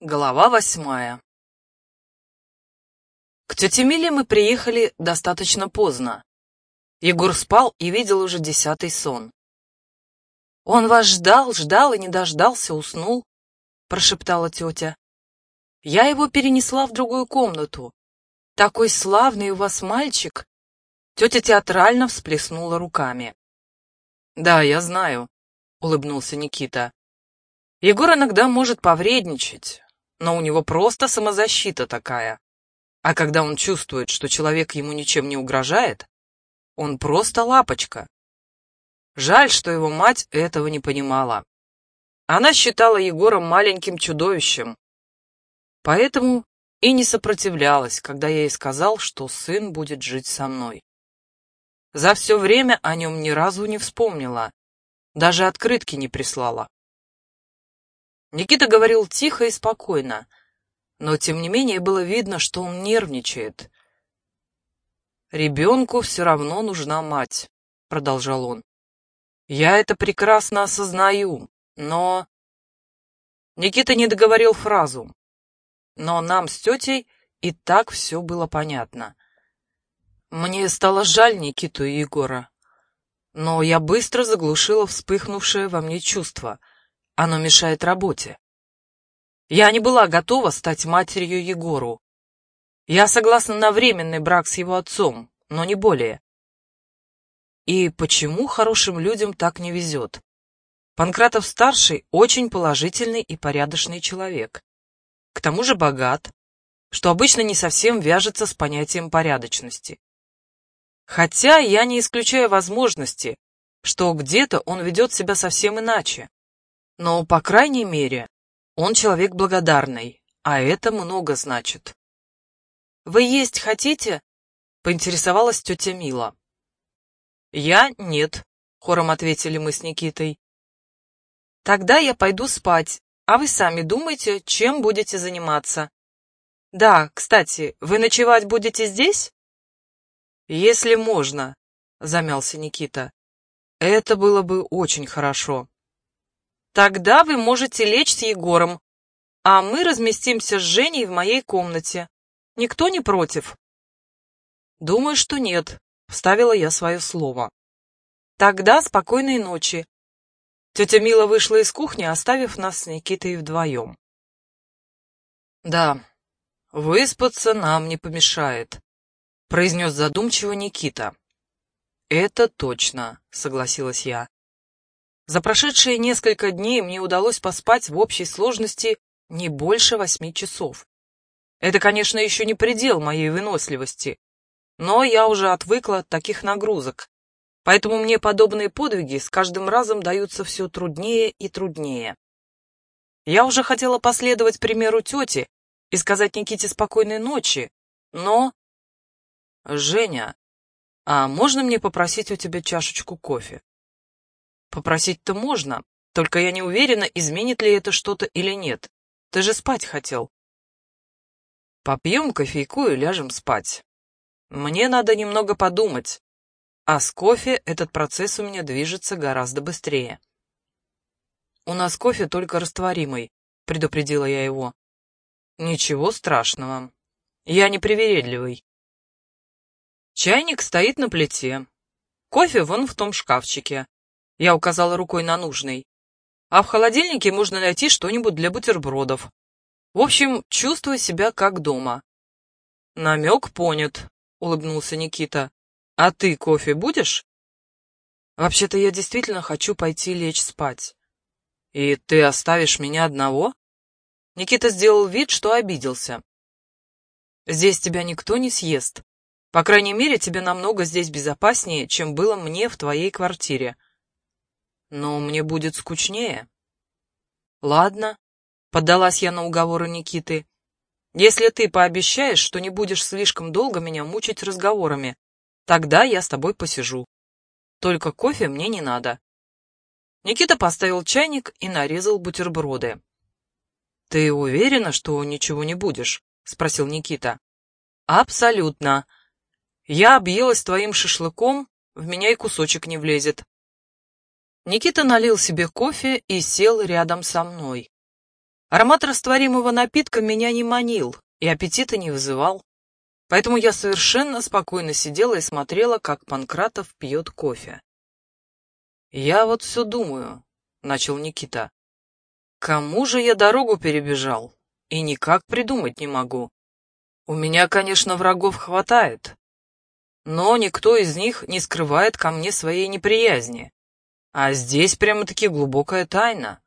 Глава восьмая К тете Миле мы приехали достаточно поздно. Егор спал и видел уже десятый сон. «Он вас ждал, ждал и не дождался, уснул», — прошептала тетя. «Я его перенесла в другую комнату. Такой славный у вас мальчик!» Тетя театрально всплеснула руками. «Да, я знаю», — улыбнулся Никита. «Егор иногда может повредничать, но у него просто самозащита такая. А когда он чувствует, что человек ему ничем не угрожает, он просто лапочка. Жаль, что его мать этого не понимала. Она считала Егора маленьким чудовищем. Поэтому и не сопротивлялась, когда я ей сказал, что сын будет жить со мной. За все время о нем ни разу не вспомнила, даже открытки не прислала. Никита говорил тихо и спокойно, но тем не менее было видно, что он нервничает. «Ребенку все равно нужна мать», — продолжал он. «Я это прекрасно осознаю, но...» Никита не договорил фразу, но нам с тетей и так все было понятно. Мне стало жаль Никиту и Егора, но я быстро заглушила вспыхнувшее во мне чувство — оно мешает работе. Я не была готова стать матерью Егору. Я согласна на временный брак с его отцом, но не более. И почему хорошим людям так не везет? Панкратов-старший очень положительный и порядочный человек. К тому же богат, что обычно не совсем вяжется с понятием порядочности. Хотя я не исключаю возможности, что где-то он ведет себя совсем иначе. Но, по крайней мере, он человек благодарный, а это много значит. «Вы есть хотите?» — поинтересовалась тетя Мила. «Я нет», — хором ответили мы с Никитой. «Тогда я пойду спать, а вы сами думайте, чем будете заниматься. Да, кстати, вы ночевать будете здесь?» «Если можно», — замялся Никита. «Это было бы очень хорошо». Тогда вы можете лечь с Егором, а мы разместимся с Женей в моей комнате. Никто не против? Думаю, что нет, вставила я свое слово. Тогда спокойной ночи. Тетя Мила вышла из кухни, оставив нас с Никитой вдвоем. Да, выспаться нам не помешает, произнес задумчиво Никита. Это точно, согласилась я. За прошедшие несколько дней мне удалось поспать в общей сложности не больше восьми часов. Это, конечно, еще не предел моей выносливости, но я уже отвыкла от таких нагрузок, поэтому мне подобные подвиги с каждым разом даются все труднее и труднее. Я уже хотела последовать примеру тети и сказать Никите спокойной ночи, но... Женя, а можно мне попросить у тебя чашечку кофе? Попросить-то можно, только я не уверена, изменит ли это что-то или нет. Ты же спать хотел. Попьем кофейку и ляжем спать. Мне надо немного подумать. А с кофе этот процесс у меня движется гораздо быстрее. У нас кофе только растворимый, предупредила я его. Ничего страшного. Я не привередливый. Чайник стоит на плите. Кофе вон в том шкафчике. Я указала рукой на нужный. А в холодильнике можно найти что-нибудь для бутербродов. В общем, чувствую себя как дома. Намек понят, улыбнулся Никита. А ты кофе будешь? Вообще-то я действительно хочу пойти лечь спать. И ты оставишь меня одного? Никита сделал вид, что обиделся. Здесь тебя никто не съест. По крайней мере, тебе намного здесь безопаснее, чем было мне в твоей квартире но мне будет скучнее. Ладно, поддалась я на уговоры Никиты. Если ты пообещаешь, что не будешь слишком долго меня мучить разговорами, тогда я с тобой посижу. Только кофе мне не надо. Никита поставил чайник и нарезал бутерброды. «Ты уверена, что ничего не будешь?» — спросил Никита. «Абсолютно. Я объелась твоим шашлыком, в меня и кусочек не влезет. Никита налил себе кофе и сел рядом со мной. Аромат растворимого напитка меня не манил и аппетита не вызывал. Поэтому я совершенно спокойно сидела и смотрела, как Панкратов пьет кофе. «Я вот все думаю», — начал Никита. «Кому же я дорогу перебежал? И никак придумать не могу. У меня, конечно, врагов хватает, но никто из них не скрывает ко мне своей неприязни. А здесь прямо-таки глубокая тайна.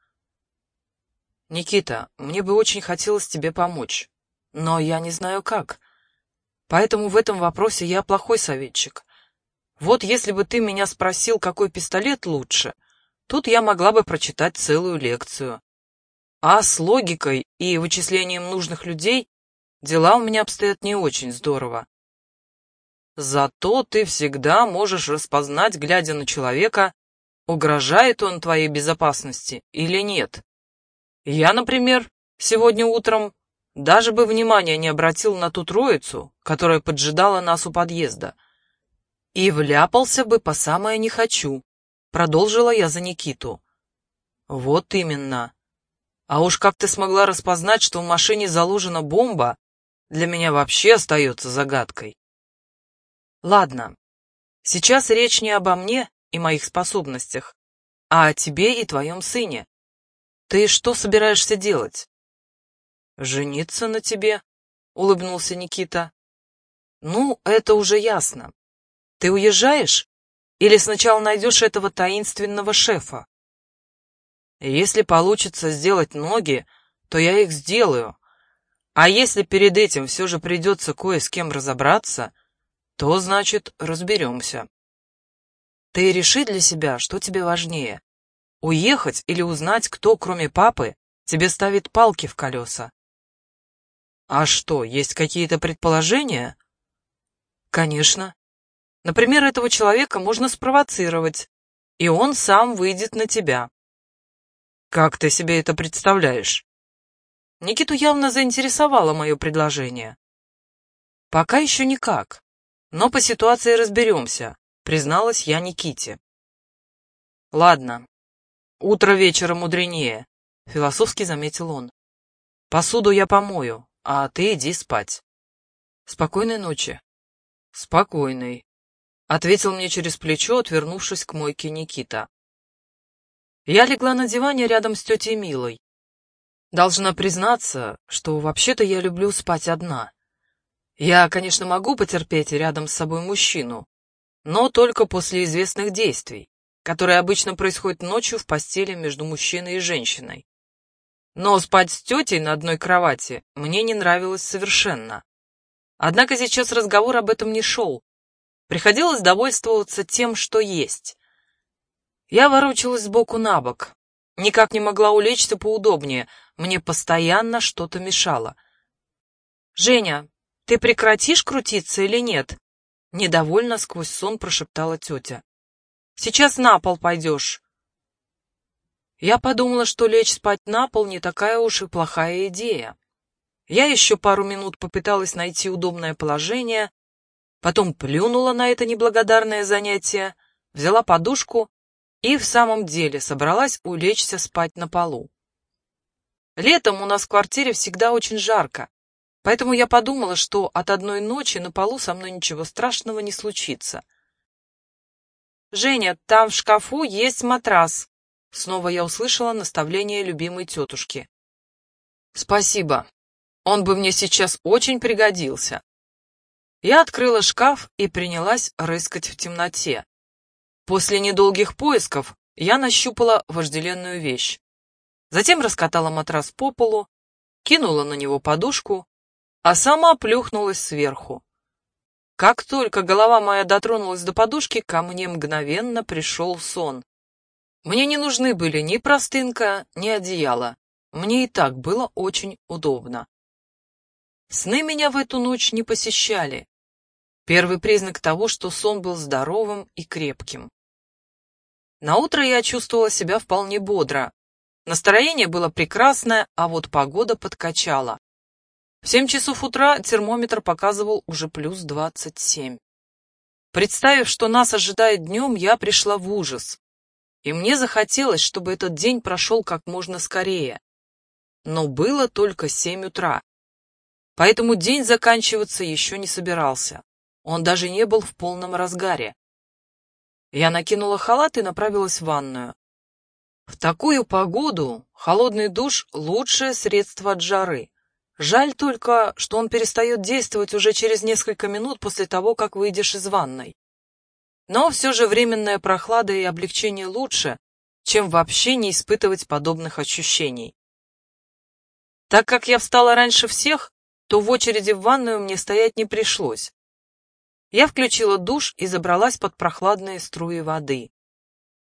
Никита, мне бы очень хотелось тебе помочь, но я не знаю как. Поэтому в этом вопросе я плохой советчик. Вот если бы ты меня спросил, какой пистолет лучше, тут я могла бы прочитать целую лекцию. А с логикой и вычислением нужных людей дела у меня обстоят не очень здорово. Зато ты всегда можешь распознать, глядя на человека, угрожает он твоей безопасности или нет. Я, например, сегодня утром даже бы внимания не обратил на ту троицу, которая поджидала нас у подъезда. И вляпался бы по самое не хочу, продолжила я за Никиту. Вот именно. А уж как ты смогла распознать, что в машине заложена бомба, для меня вообще остается загадкой. Ладно, сейчас речь не обо мне и моих способностях, а о тебе и твоем сыне. Ты что собираешься делать? «Жениться на тебе?» — улыбнулся Никита. «Ну, это уже ясно. Ты уезжаешь? Или сначала найдешь этого таинственного шефа?» «Если получится сделать ноги, то я их сделаю. А если перед этим все же придется кое с кем разобраться, то, значит, разберемся. Ты реши для себя, что тебе важнее. Уехать или узнать, кто, кроме папы, тебе ставит палки в колеса. А что, есть какие-то предположения? Конечно. Например, этого человека можно спровоцировать, и он сам выйдет на тебя. Как ты себе это представляешь? Никиту явно заинтересовало мое предложение. Пока еще никак, но по ситуации разберемся, призналась я Никите. Ладно, утро вечера мудренее, философски заметил он. Посуду я помою, а ты иди спать. Спокойной ночи. Спокойной, ответил мне через плечо, отвернувшись к мойке Никита. Я легла на диване рядом с тетей Милой. Должна признаться, что вообще-то я люблю спать одна. Я, конечно, могу потерпеть рядом с собой мужчину, но только после известных действий, которые обычно происходят ночью в постели между мужчиной и женщиной. Но спать с тетей на одной кровати мне не нравилось совершенно. Однако сейчас разговор об этом не шел. Приходилось довольствоваться тем, что есть. Я ворочалась сбоку на бок. Никак не могла улечься поудобнее. Мне постоянно что-то мешало. «Женя, ты прекратишь крутиться или нет?» Недовольно сквозь сон прошептала тетя. «Сейчас на пол пойдешь. Я подумала, что лечь спать на пол не такая уж и плохая идея. Я еще пару минут попыталась найти удобное положение, потом плюнула на это неблагодарное занятие, взяла подушку и в самом деле собралась улечься спать на полу. Летом у нас в квартире всегда очень жарко, поэтому я подумала, что от одной ночи на полу со мной ничего страшного не случится. «Женя, там в шкафу есть матрас», Снова я услышала наставление любимой тетушки. «Спасибо. Он бы мне сейчас очень пригодился». Я открыла шкаф и принялась рыскать в темноте. После недолгих поисков я нащупала вожделенную вещь. Затем раскатала матрас по полу, кинула на него подушку, а сама плюхнулась сверху. Как только голова моя дотронулась до подушки, ко мне мгновенно пришел сон. Мне не нужны были ни простынка, ни одеяло. Мне и так было очень удобно. Сны меня в эту ночь не посещали. Первый признак того, что сон был здоровым и крепким. Наутро я чувствовала себя вполне бодро. Настроение было прекрасное, а вот погода подкачала. В семь часов утра термометр показывал уже плюс двадцать семь. Представив, что нас ожидает днем, я пришла в ужас и мне захотелось, чтобы этот день прошел как можно скорее. но было только семь утра. Поэтому день заканчиваться еще не собирался. Он даже не был в полном разгаре. Я накинула халат и направилась в ванную. В такую погоду холодный душ — лучшее средство от жары. Жаль только, что он перестает действовать уже через несколько минут после того, как выйдешь из ванной. Но все же временная прохлада и облегчение лучше, чем вообще не испытывать подобных ощущений. Так как я встала раньше всех, то в очереди в ванную мне стоять не пришлось. Я включила душ и забралась под прохладные струи воды.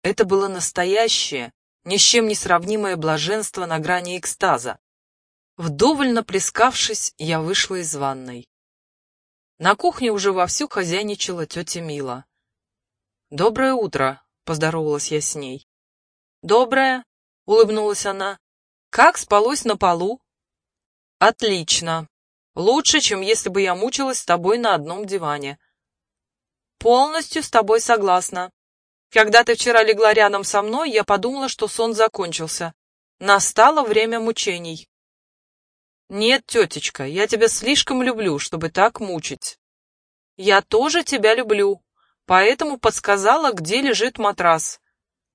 Это было настоящее, ни с чем не сравнимое блаженство на грани экстаза. Вдоволь наплескавшись, я вышла из ванной. На кухне уже вовсю хозяйничала тетя Мила. «Доброе утро», — поздоровалась я с ней. «Доброе», — улыбнулась она. «Как спалось на полу?» «Отлично. Лучше, чем если бы я мучилась с тобой на одном диване». «Полностью с тобой согласна. Когда ты вчера легла рядом со мной, я подумала, что сон закончился. Настало время мучений». «Нет, тетечка, я тебя слишком люблю, чтобы так мучить». «Я тоже тебя люблю, поэтому подсказала, где лежит матрас.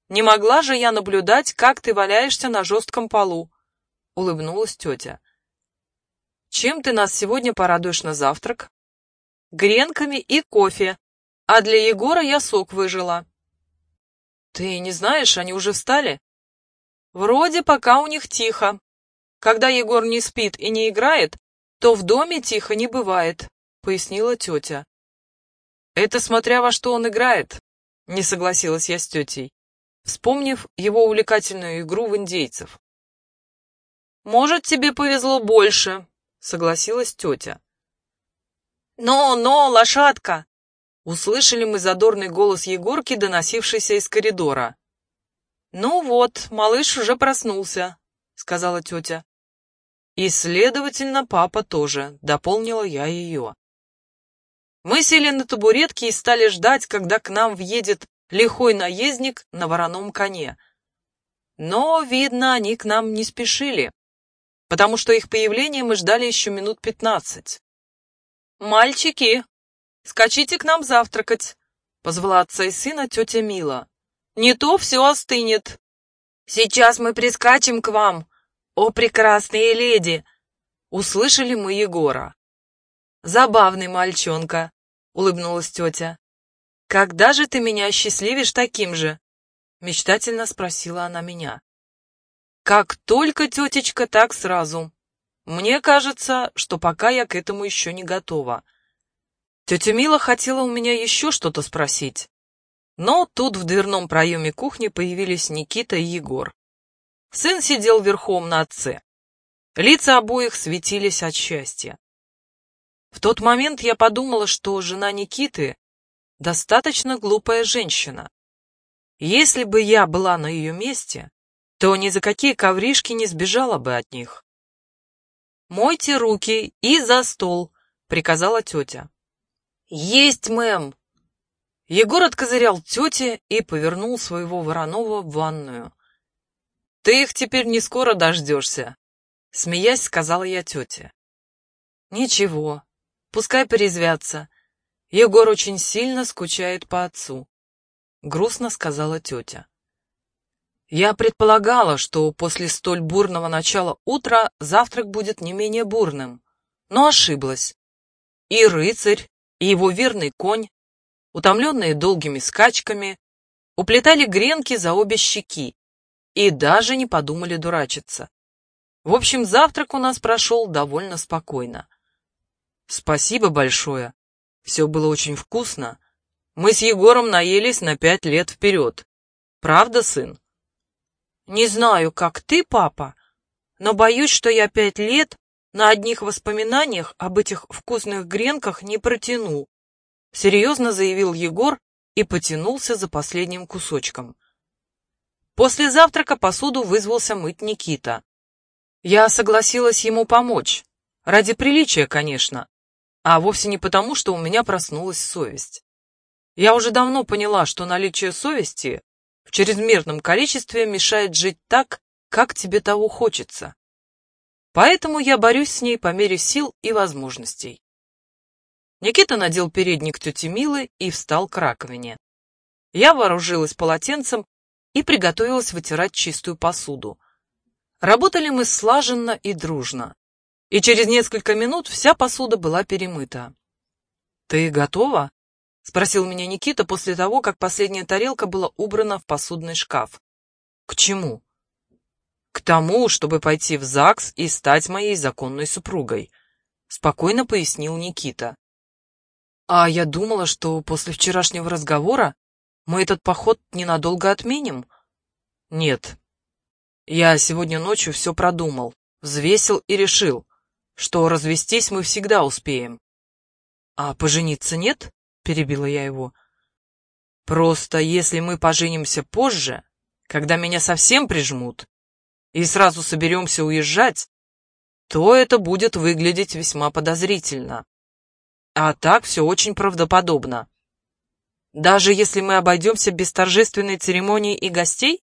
Не могла же я наблюдать, как ты валяешься на жестком полу», — улыбнулась тетя. «Чем ты нас сегодня порадуешь на завтрак?» «Гренками и кофе, а для Егора я сок выжила». «Ты не знаешь, они уже встали?» «Вроде пока у них тихо. Когда Егор не спит и не играет, то в доме тихо не бывает, пояснила тетя. Это смотря во что он играет, не согласилась я с тетей, вспомнив его увлекательную игру в индейцев. Может, тебе повезло больше, согласилась тетя. «Но, но, лошадка!» Услышали мы задорный голос Егорки, доносившийся из коридора. «Ну вот, малыш уже проснулся», — сказала тетя. И, следовательно, папа тоже, дополнила я ее. Мы сели на табуретки и стали ждать, когда к нам въедет лихой наездник на вороном коне. Но, видно, они к нам не спешили, потому что их появление мы ждали еще минут пятнадцать. «Мальчики, скачите к нам завтракать», — позвала отца и сына тетя Мила. «Не то все остынет». «Сейчас мы прискачем к вам», «О, прекрасные леди!» Услышали мы Егора. «Забавный мальчонка», — улыбнулась тетя. «Когда же ты меня счастливишь таким же?» Мечтательно спросила она меня. «Как только, тетечка, так сразу. Мне кажется, что пока я к этому еще не готова». Тетя Мила хотела у меня еще что-то спросить. Но тут в дверном проеме кухни появились Никита и Егор. Сын сидел верхом на отце. Лица обоих светились от счастья. В тот момент я подумала, что жена Никиты достаточно глупая женщина. Если бы я была на ее месте, то ни за какие ковришки не сбежала бы от них. «Мойте руки и за стол», — приказала тетя. «Есть, мэм!» Егор откозырял тете и повернул своего Воронова в ванную. «Ты их теперь не скоро дождешься», — смеясь сказала я тете. «Ничего, пускай порезвятся. Егор очень сильно скучает по отцу», — грустно сказала тетя. Я предполагала, что после столь бурного начала утра завтрак будет не менее бурным, но ошиблась. И рыцарь, и его верный конь, утомленные долгими скачками, уплетали гренки за обе щеки, и даже не подумали дурачиться. В общем, завтрак у нас прошел довольно спокойно. Спасибо большое. Все было очень вкусно. Мы с Егором наелись на пять лет вперед. Правда, сын? Не знаю, как ты, папа, но боюсь, что я пять лет на одних воспоминаниях об этих вкусных гренках не протяну. Серьезно заявил Егор и потянулся за последним кусочком. После завтрака посуду вызвался мыть Никита. Я согласилась ему помочь. Ради приличия, конечно. А вовсе не потому, что у меня проснулась совесть. Я уже давно поняла, что наличие совести в чрезмерном количестве мешает жить так, как тебе того хочется. Поэтому я борюсь с ней по мере сил и возможностей. Никита надел передник тети Милы и встал к раковине. Я вооружилась полотенцем и приготовилась вытирать чистую посуду. Работали мы слаженно и дружно, и через несколько минут вся посуда была перемыта. «Ты готова?» — спросил меня Никита после того, как последняя тарелка была убрана в посудный шкаф. «К чему?» «К тому, чтобы пойти в ЗАГС и стать моей законной супругой», — спокойно пояснил Никита. «А я думала, что после вчерашнего разговора мы этот поход ненадолго отменим?» «Нет. Я сегодня ночью все продумал, взвесил и решил, что развестись мы всегда успеем. «А пожениться нет?» — перебила я его. «Просто если мы поженимся позже, когда меня совсем прижмут, и сразу соберемся уезжать, то это будет выглядеть весьма подозрительно. А так все очень правдоподобно. Даже если мы обойдемся без торжественной церемонии и гостей?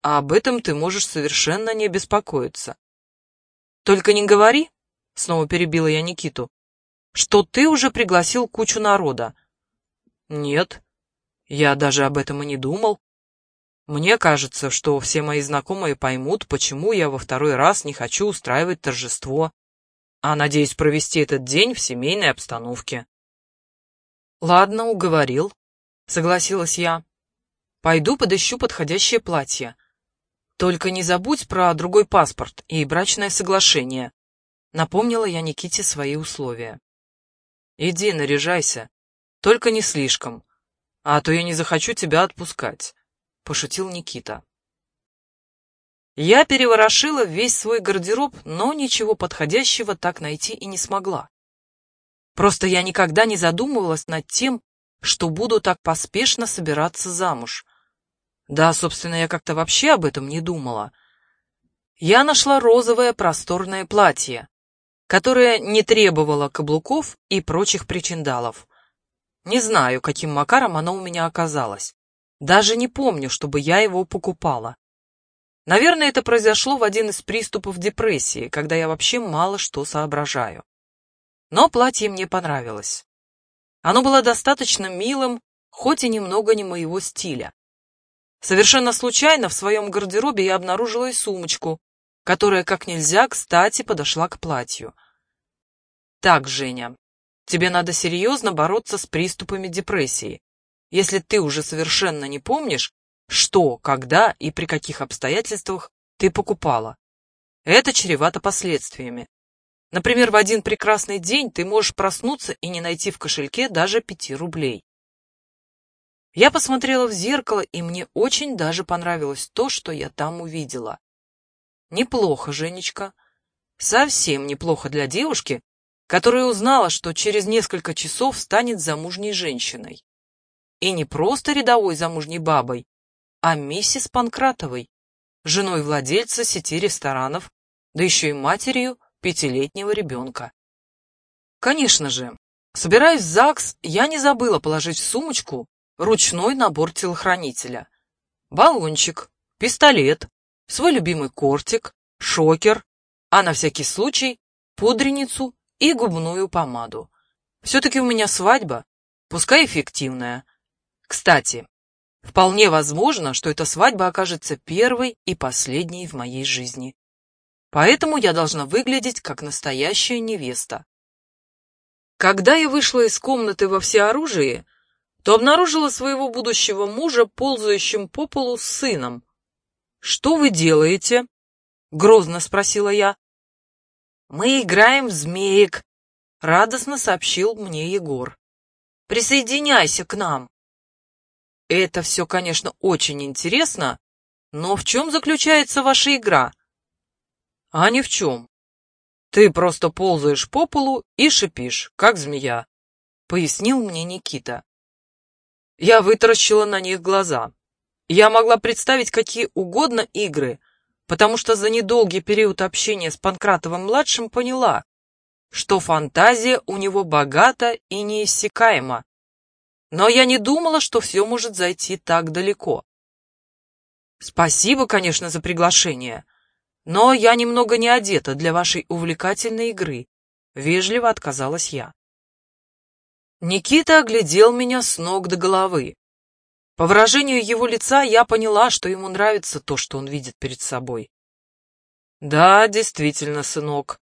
А об этом ты можешь совершенно не беспокоиться. Только не говори, — снова перебила я Никиту, что ты уже пригласил кучу народа. Нет, я даже об этом и не думал. Мне кажется, что все мои знакомые поймут, почему я во второй раз не хочу устраивать торжество, а надеюсь провести этот день в семейной обстановке. Ладно, уговорил, согласилась я. Пойду подыщу подходящее платье. Только не забудь про другой паспорт и брачное соглашение. Напомнила я Никите свои условия. Иди, наряжайся. Только не слишком. А то я не захочу тебя отпускать, — пошутил Никита. Я переворошила весь свой гардероб, но ничего подходящего так найти и не смогла. Просто я никогда не задумывалась над тем, что буду так поспешно собираться замуж. Да, собственно, я как-то вообще об этом не думала. Я нашла розовое просторное платье, которая не требовала каблуков и прочих причиндалов. Не знаю, каким макаром оно у меня оказалось. Даже не помню, чтобы я его покупала. Наверное, это произошло в один из приступов депрессии, когда я вообще мало что соображаю. Но платье мне понравилось. Оно было достаточно милым, хоть и немного не моего стиля. Совершенно случайно в своем гардеробе я обнаружила и сумочку, которая как нельзя кстати подошла к платью. Так, Женя, тебе надо серьезно бороться с приступами депрессии, если ты уже совершенно не помнишь, что, когда и при каких обстоятельствах ты покупала. Это чревато последствиями. Например, в один прекрасный день ты можешь проснуться и не найти в кошельке даже пяти рублей. Я посмотрела в зеркало, и мне очень даже понравилось то, что я там увидела. Неплохо, Женечка. Совсем неплохо для девушки, которая узнала, что через несколько часов станет замужней женщиной. И не просто рядовой замужней бабой, а миссис Панкратовой, женой владельца сети ресторанов, да еще и матерью пятилетнего ребенка. Конечно же, собираясь в ЗАГС, я не забыла положить в сумочку ручной набор телохранителя. Баллончик, пистолет, свой любимый кортик, шокер, а на всякий случай пудреницу и губную помаду. Все-таки у меня свадьба, пускай эффективная. Кстати, вполне возможно, что эта свадьба окажется первой и последней в моей жизни. Поэтому я должна выглядеть как настоящая невеста. Когда я вышла из комнаты во всеоружии, то обнаружила своего будущего мужа, ползающим по полу с сыном, «Что вы делаете?» — грозно спросила я. «Мы играем в змеек», — радостно сообщил мне Егор. «Присоединяйся к нам». «Это все, конечно, очень интересно, но в чем заключается ваша игра?» «А ни в чем. Ты просто ползаешь по полу и шипишь, как змея», — пояснил мне Никита. Я вытаращила на них глаза. Я могла представить какие угодно игры, потому что за недолгий период общения с Панкратовым-младшим поняла, что фантазия у него богата и неиссякаема. Но я не думала, что все может зайти так далеко. Спасибо, конечно, за приглашение, Но я немного не одета для вашей увлекательной игры. Вежливо отказалась я. Никита оглядел меня с ног до головы. По выражению его лица я поняла, что ему нравится то, что он видит перед собой. Да, действительно, сынок.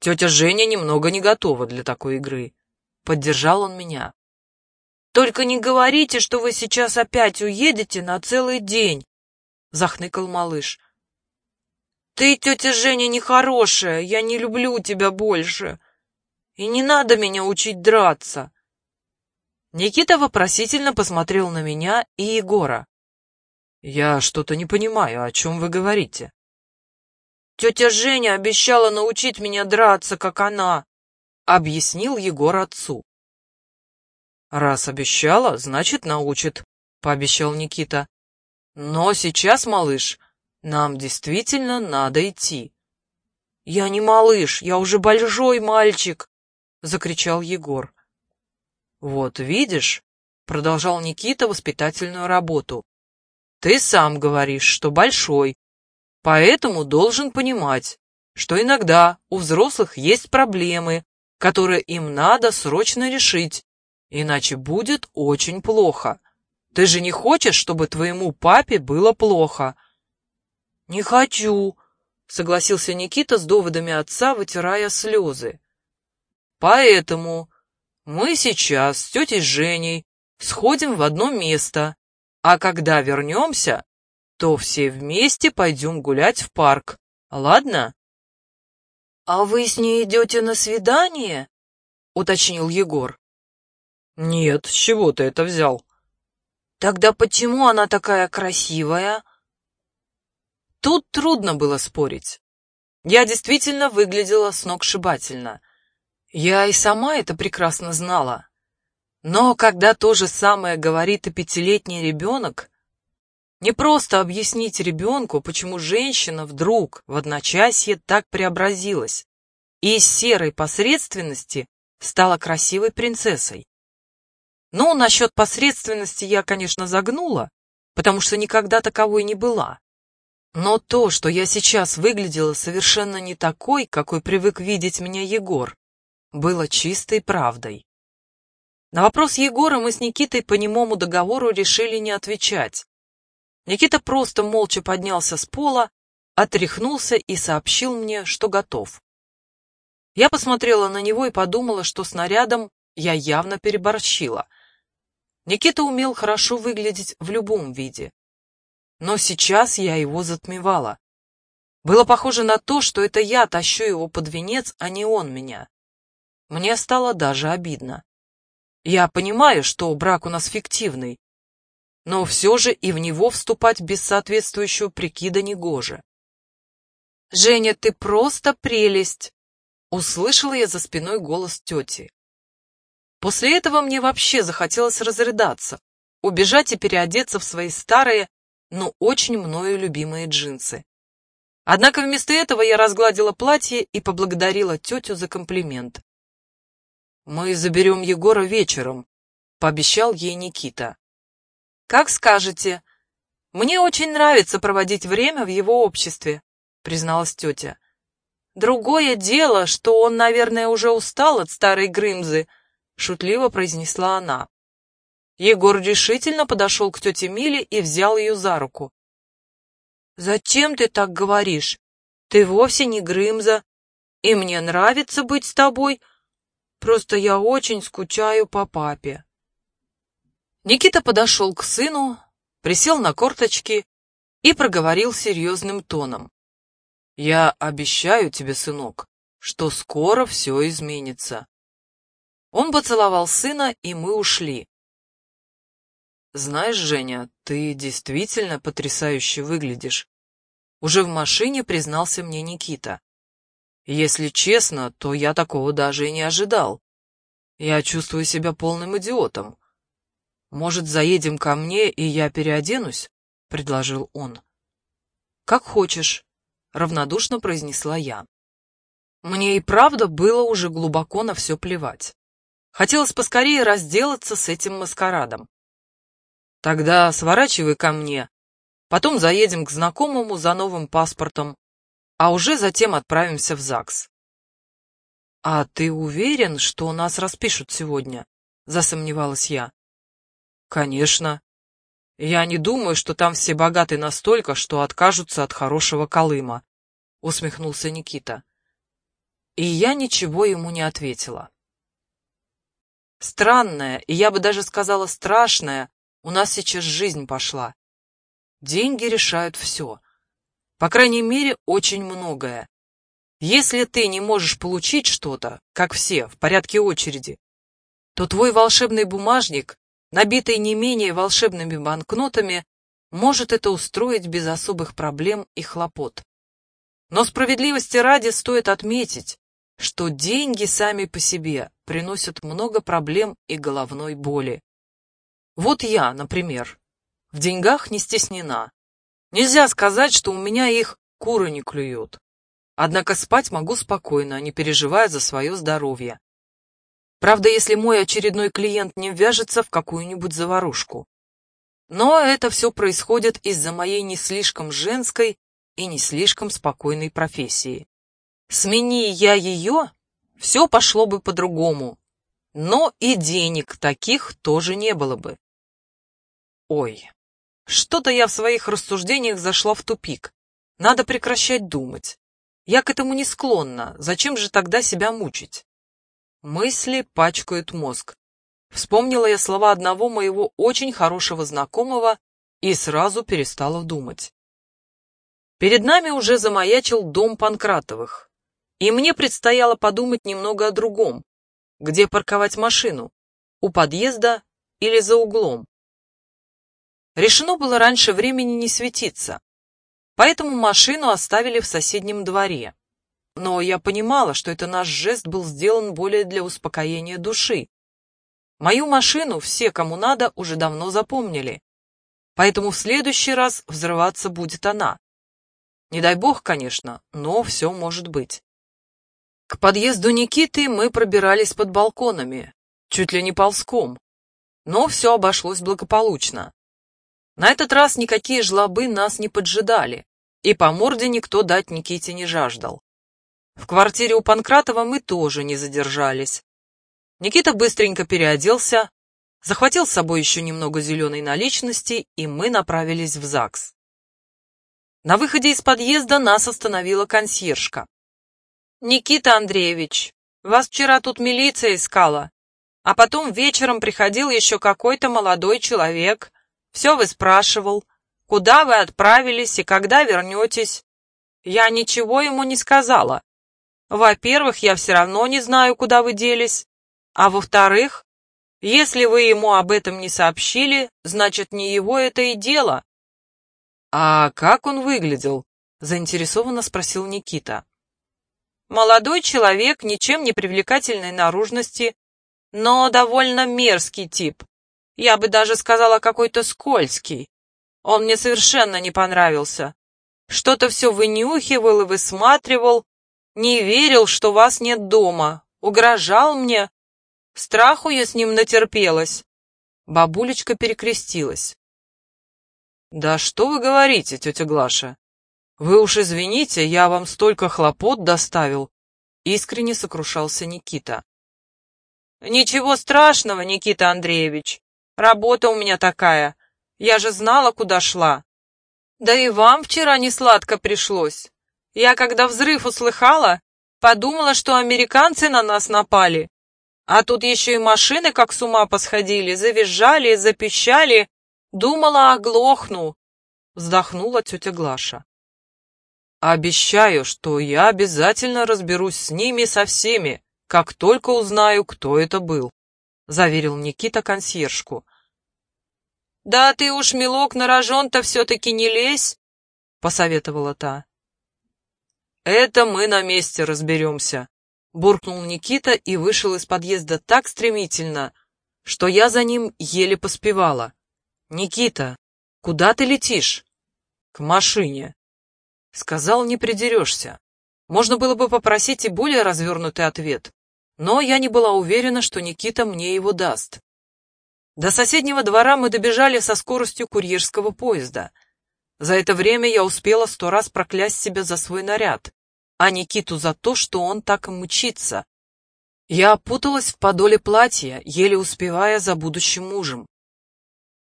Тетя Женя немного не готова для такой игры. Поддержал он меня. Только не говорите, что вы сейчас опять уедете на целый день, захныкал малыш. Ты, тетя Женя, нехорошая, я не люблю тебя больше. И не надо меня учить драться. Никита вопросительно посмотрел на меня и Егора. «Я что-то не понимаю, о чем вы говорите?» «Тетя Женя обещала научить меня драться, как она», — объяснил Егор отцу. «Раз обещала, значит, научит», — пообещал Никита. «Но сейчас, малыш, нам действительно надо идти». «Я не малыш, я уже большой мальчик», — закричал Егор. «Вот видишь», — продолжал Никита воспитательную работу, «ты сам говоришь, что большой, поэтому должен понимать, что иногда у взрослых есть проблемы, которые им надо срочно решить, иначе будет очень плохо. Ты же не хочешь, чтобы твоему папе было плохо?» «Не хочу», — согласился Никита с доводами отца, вытирая слезы. «Поэтому мы сейчас с тетей Женей сходим в одно место, а когда вернемся, то все вместе пойдем гулять в парк. Ладно? — А вы с ней идете на свидание? — уточнил Егор. — Нет, с чего ты это взял? — Тогда почему она такая красивая? Тут трудно было спорить. Я действительно выглядела сногсшибательно. Я и сама это прекрасно знала. Но когда то же самое говорит и пятилетний ребенок, не просто объяснить ребенку, почему женщина вдруг в одночасье так преобразилась и из серой посредственности стала красивой принцессой. Ну, насчет посредственности я, конечно, загнула, потому что никогда таковой не была. Но то, что я сейчас выглядела совершенно не такой, какой привык видеть меня Егор, было чистой правдой. На вопрос Егора мы с Никитой по немому договору решили не отвечать. Никита просто молча поднялся с пола, отряхнулся и сообщил мне, что готов. Я посмотрела на него и подумала, что снарядом я явно переборщила. Никита умел хорошо выглядеть в любом виде. Но сейчас я его затмевала. Было похоже на то, что это я тащу его под венец, а не он меня. Мне стало даже обидно. Я понимаю, что брак у нас фиктивный, но все же и в него вступать без соответствующего прикида негоже. «Женя, ты просто прелесть!» — услышала я за спиной голос тети. После этого мне вообще захотелось разрыдаться, убежать и переодеться в свои старые, но очень мною любимые джинсы. Однако вместо этого я разгладила платье и поблагодарила тетю за комплимент. «Мы заберем Егора вечером», — пообещал ей Никита. «Как скажете. Мне очень нравится проводить время в его обществе», — призналась тетя. «Другое дело, что он, наверное, уже устал от старой Грымзы», — шутливо произнесла она. Егор решительно подошел к тете Миле и взял ее за руку. «Зачем ты так говоришь? Ты вовсе не Грымза, и мне нравится быть с тобой», — Просто я очень скучаю по папе. Никита подошел к сыну, присел на корточки и проговорил серьезным тоном. «Я обещаю тебе, сынок, что скоро все изменится». Он поцеловал сына, и мы ушли. «Знаешь, Женя, ты действительно потрясающе выглядишь», — уже в машине признался мне Никита. Если честно, то я такого даже и не ожидал. Я чувствую себя полным идиотом. Может, заедем ко мне, и я переоденусь? — предложил он. «Как хочешь», — равнодушно произнесла я. Мне и правда было уже глубоко на все плевать. Хотелось поскорее разделаться с этим маскарадом. «Тогда сворачивай ко мне, потом заедем к знакомому за новым паспортом, а уже затем отправимся в ЗАГС. «А ты уверен, что нас распишут сегодня?» — засомневалась я. «Конечно. Я не думаю, что там все богаты настолько, что откажутся от хорошего Колыма», — усмехнулся Никита. И я ничего ему не ответила. Странная, и я бы даже сказала страшная, у нас сейчас жизнь пошла. Деньги решают все. По крайней мере, очень многое. Если ты не можешь получить что-то, как все, в порядке очереди, то твой волшебный бумажник, набитый не менее волшебными банкнотами, может это устроить без особых проблем и хлопот. Но справедливости ради стоит отметить, что деньги сами по себе приносят много проблем и головной боли. Вот я, например, в деньгах не стеснена. Нельзя сказать, что у меня их куры не клюют. Однако спать могу спокойно, не переживая за свое здоровье. Правда, если мой очередной клиент не вяжется в какую-нибудь заварушку. Но это все происходит из-за моей не слишком женской и не слишком спокойной профессии. Смени я ее, все пошло бы по-другому. Но и денег таких тоже не было бы. Ой, что-то я в своих рассуждениях зашла в тупик. Надо прекращать думать. Я к этому не склонна, зачем же тогда себя мучить? Мысли пачкают мозг. Вспомнила я слова одного моего очень хорошего знакомого и сразу перестала думать. Перед нами уже замаячил дом Панкратовых. И мне предстояло подумать немного о другом. Где парковать машину? У подъезда или за углом? Решено было раньше времени не светиться, поэтому машину оставили в соседнем дворе. Но я понимала, что это наш жест был сделан более для успокоения души. Мою машину все, кому надо, уже давно запомнили, поэтому в следующий раз взрываться будет она. Не дай бог, конечно, но все может быть. К подъезду Никиты мы пробирались под балконами, чуть ли не ползком, но все обошлось благополучно. На этот раз никакие жлобы нас не поджидали, и по морде никто дать Никите не жаждал. В квартире у Панкратова мы тоже не задержались. Никита быстренько переоделся, захватил с собой еще немного зеленой наличности, и мы направились в ЗАГС. На выходе из подъезда нас остановила консьержка. «Никита Андреевич, вас вчера тут милиция искала, а потом вечером приходил еще какой-то молодой человек, все вы спрашивал, куда вы отправились и когда вернетесь. Я ничего ему не сказала. Во-первых, я все равно не знаю, куда вы делись, а во-вторых, если вы ему об этом не сообщили, значит, не его это и дело». «А как он выглядел?» — заинтересованно спросил Никита. Молодой человек, ничем не привлекательной наружности, но довольно мерзкий тип. Я бы даже сказала, какой-то скользкий. Он мне совершенно не понравился. Что-то все вынюхивал и высматривал, не верил, что вас нет дома, угрожал мне. Страху я с ним натерпелась. Бабулечка перекрестилась. «Да что вы говорите, тетя Глаша? «Вы уж извините, я вам столько хлопот доставил», — искренне сокрушался Никита. «Ничего страшного, Никита Андреевич. Работа у меня такая. Я же знала, куда шла. Да и вам вчера не сладко пришлось. Я, когда взрыв услыхала, подумала, что американцы на нас напали. А тут еще и машины как с ума посходили, завизжали, запищали. Думала, оглохну», — вздохнула тетя Глаша. Обещаю, что я обязательно разберусь с ними со всеми, как только узнаю, кто это был, заверил Никита консьержку. Да ты уж, милок, на рожон-то все-таки не лезь, посоветовала та. Это мы на месте разберемся, буркнул Никита и вышел из подъезда так стремительно, что я за ним еле поспевала. Никита, куда ты летишь? К машине. Сказал, не придерешься. Можно было бы попросить и более развернутый ответ, но я не была уверена, что Никита мне его даст. До соседнего двора мы добежали со скоростью курьерского поезда. За это время я успела сто раз проклясть себя за свой наряд, а Никиту за то, что он так мучится. Я опуталась в подоле платья, еле успевая за будущим мужем.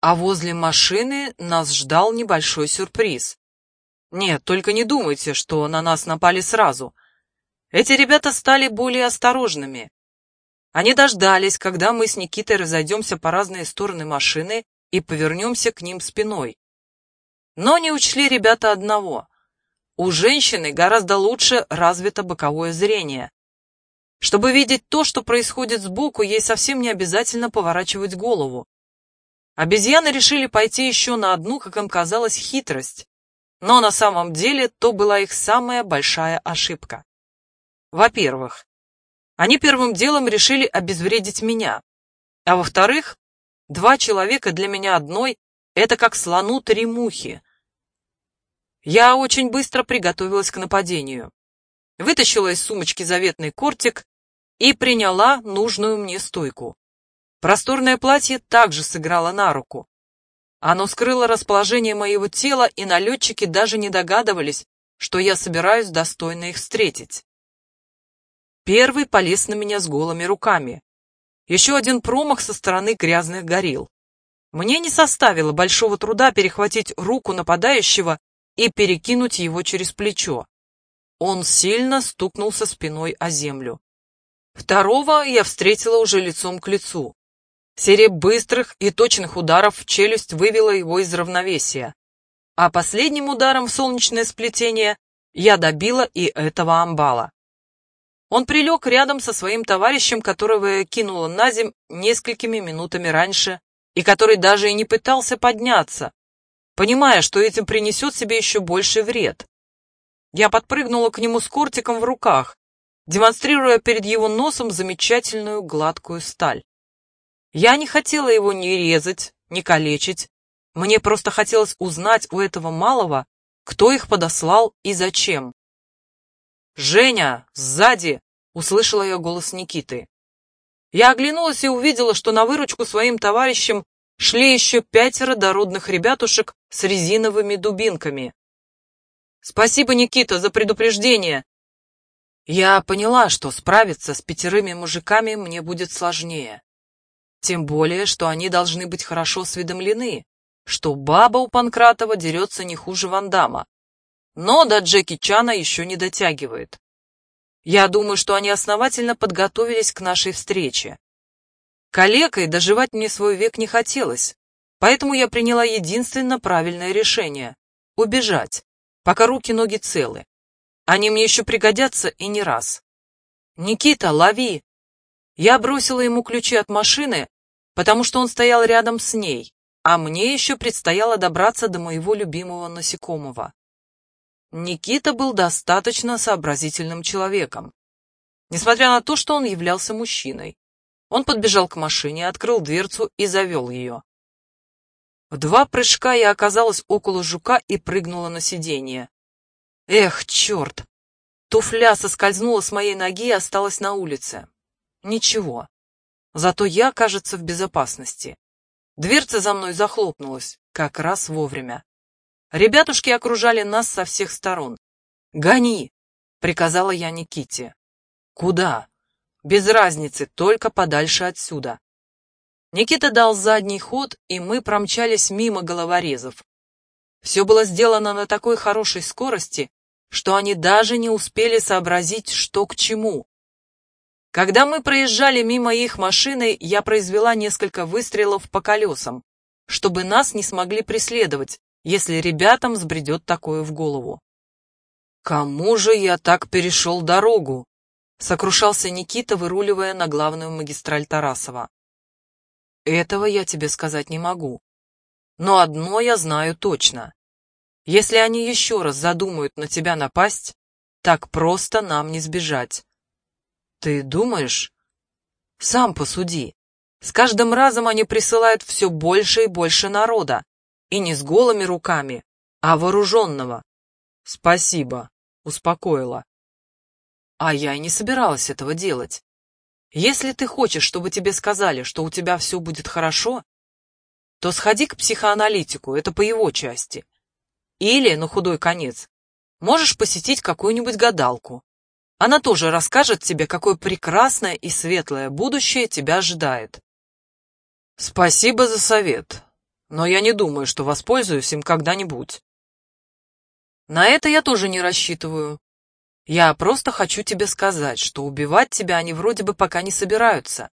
А возле машины нас ждал небольшой сюрприз. Нет, только не думайте, что на нас напали сразу. Эти ребята стали более осторожными. Они дождались, когда мы с Никитой разойдемся по разные стороны машины и повернемся к ним спиной. Но не учли ребята одного. У женщины гораздо лучше развито боковое зрение. Чтобы видеть то, что происходит сбоку, ей совсем не обязательно поворачивать голову. Обезьяны решили пойти еще на одну, как им казалось, хитрость. Но на самом деле то была их самая большая ошибка. Во-первых, они первым делом решили обезвредить меня. А во-вторых, два человека для меня одной — это как слону три мухи. Я очень быстро приготовилась к нападению. Вытащила из сумочки заветный кортик и приняла нужную мне стойку. Просторное платье также сыграло на руку. Оно скрыло расположение моего тела, и налетчики даже не догадывались, что я собираюсь достойно их встретить. Первый полез на меня с голыми руками. Еще один промах со стороны грязных горил. Мне не составило большого труда перехватить руку нападающего и перекинуть его через плечо. Он сильно стукнулся спиной о землю. Второго я встретила уже лицом к лицу. Серия быстрых и точных ударов в челюсть вывела его из равновесия. А последним ударом в солнечное сплетение я добила и этого амбала. Он прилег рядом со своим товарищем, которого я кинула на земь несколькими минутами раньше, и который даже и не пытался подняться, понимая, что этим принесет себе еще больший вред. Я подпрыгнула к нему с кортиком в руках, демонстрируя перед его носом замечательную гладкую сталь. Я не хотела его ни резать, ни калечить, мне просто хотелось узнать у этого малого, кто их подослал и зачем. «Женя, сзади!» — услышала я голос Никиты. Я оглянулась и увидела, что на выручку своим товарищам шли еще пятеро дородных ребятушек с резиновыми дубинками. «Спасибо, Никита, за предупреждение!» Я поняла, что справиться с пятерыми мужиками мне будет сложнее. Тем более, что они должны быть хорошо осведомлены, что баба у Панкратова дерется не хуже Вандама, но до Джеки Чана еще не дотягивает. Я думаю, что они основательно подготовились к нашей встрече. Калекой доживать мне свой век не хотелось, поэтому я приняла единственно правильное решение — убежать, пока руки-ноги целы. Они мне еще пригодятся и не раз. «Никита, лови!» Я бросила ему ключи от машины, потому что он стоял рядом с ней, а мне еще предстояло добраться до моего любимого насекомого. Никита был достаточно сообразительным человеком. Несмотря на то, что он являлся мужчиной. Он подбежал к машине, открыл дверцу и завел ее. В два прыжка я оказалась около жука и прыгнула на сиденье. Эх, черт! Туфля соскользнула с моей ноги и осталась на улице. Ничего. Зато я, кажется, в безопасности. Дверца за мной захлопнулась, как раз вовремя. Ребятушки окружали нас со всех сторон. «Гони!» — приказала я Никите. «Куда?» «Без разницы, только подальше отсюда». Никита дал задний ход, и мы промчались мимо головорезов. Все было сделано на такой хорошей скорости, что они даже не успели сообразить, что к чему. Когда мы проезжали мимо их машины, я произвела несколько выстрелов по колесам, чтобы нас не смогли преследовать, если ребятам взбредет такое в голову. «Кому же я так перешел дорогу?» — сокрушался Никита, выруливая на главную магистраль Тарасова. «Этого я тебе сказать не могу. Но одно я знаю точно. Если они еще раз задумают на тебя напасть, так просто нам не сбежать. Ты думаешь? Сам посуди. С каждым разом они присылают все больше и больше народа. И не с голыми руками, а вооруженного. Спасибо, успокоила. А я и не собиралась этого делать. Если ты хочешь, чтобы тебе сказали, что у тебя все будет хорошо, то сходи к психоаналитику, это по его части. Или, на худой конец, можешь посетить какую-нибудь гадалку. Она тоже расскажет тебе, какое прекрасное и светлое будущее тебя ожидает. Спасибо за совет, но я не думаю, что воспользуюсь им когда-нибудь. На это я тоже не рассчитываю. Я просто хочу тебе сказать, что убивать тебя они вроде бы пока не собираются.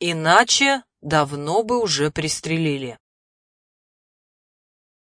Иначе давно бы уже пристрелили.